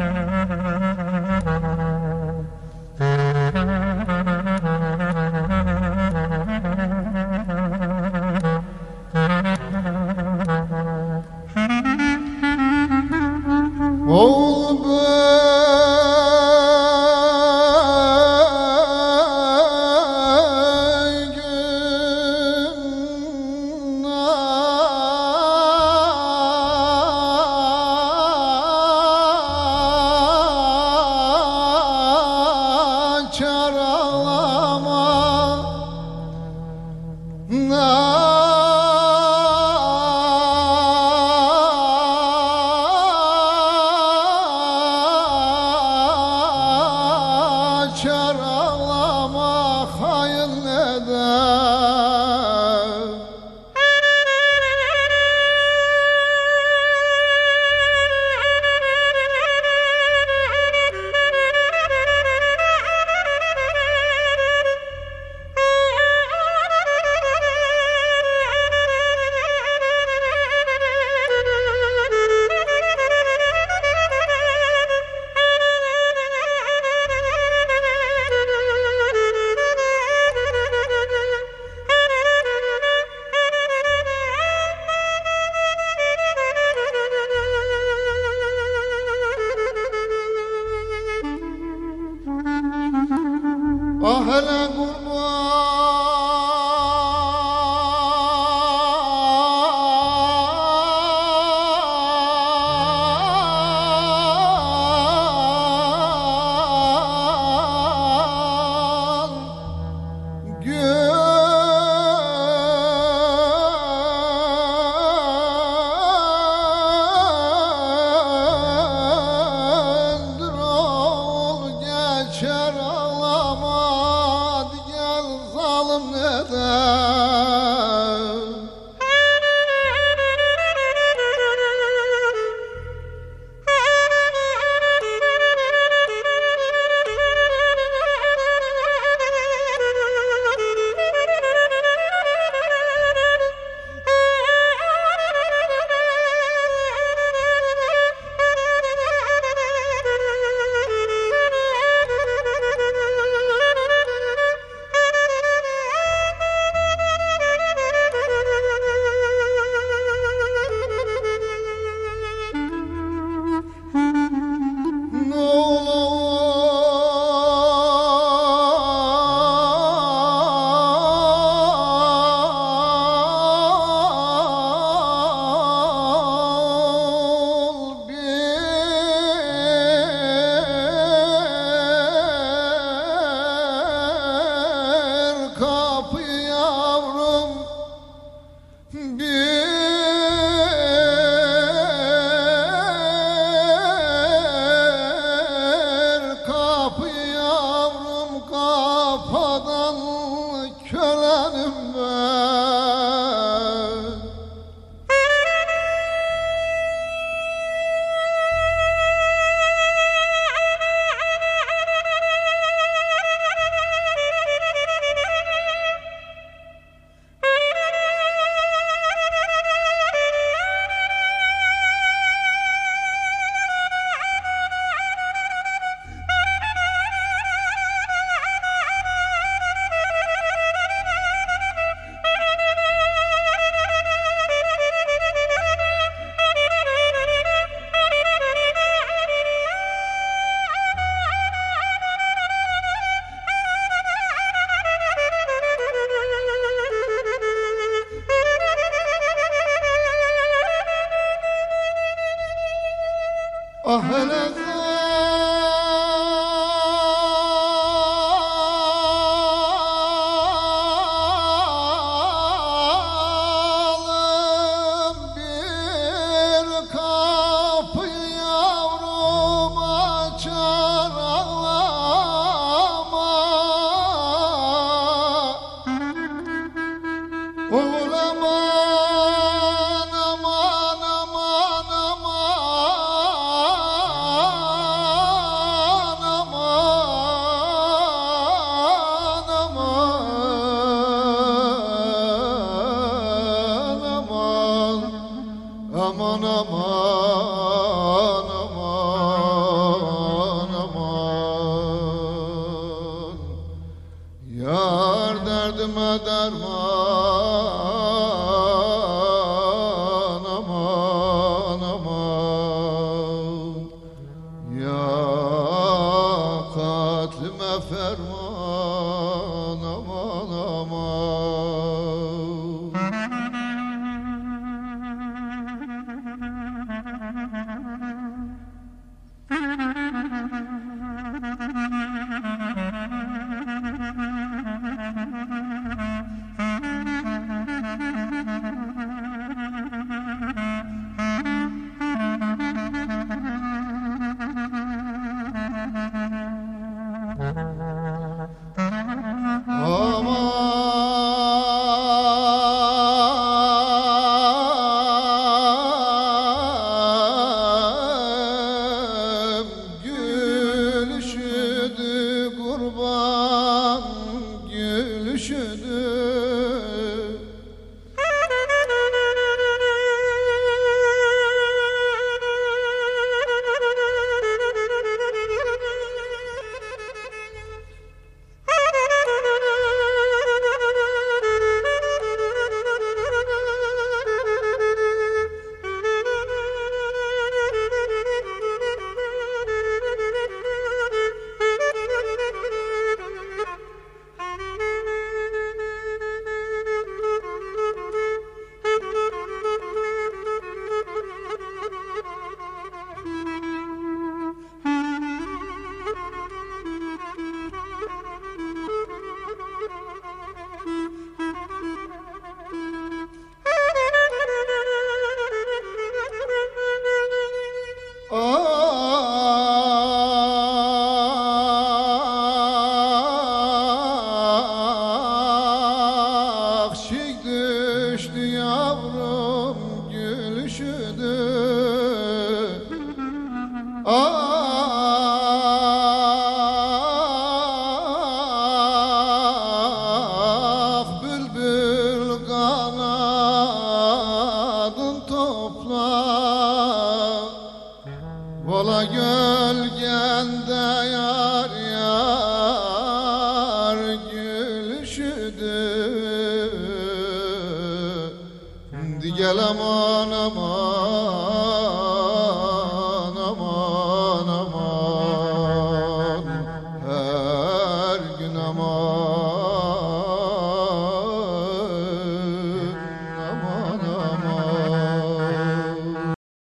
Ah Ah Ah bülbül kanadın topla. Vola gölgende yar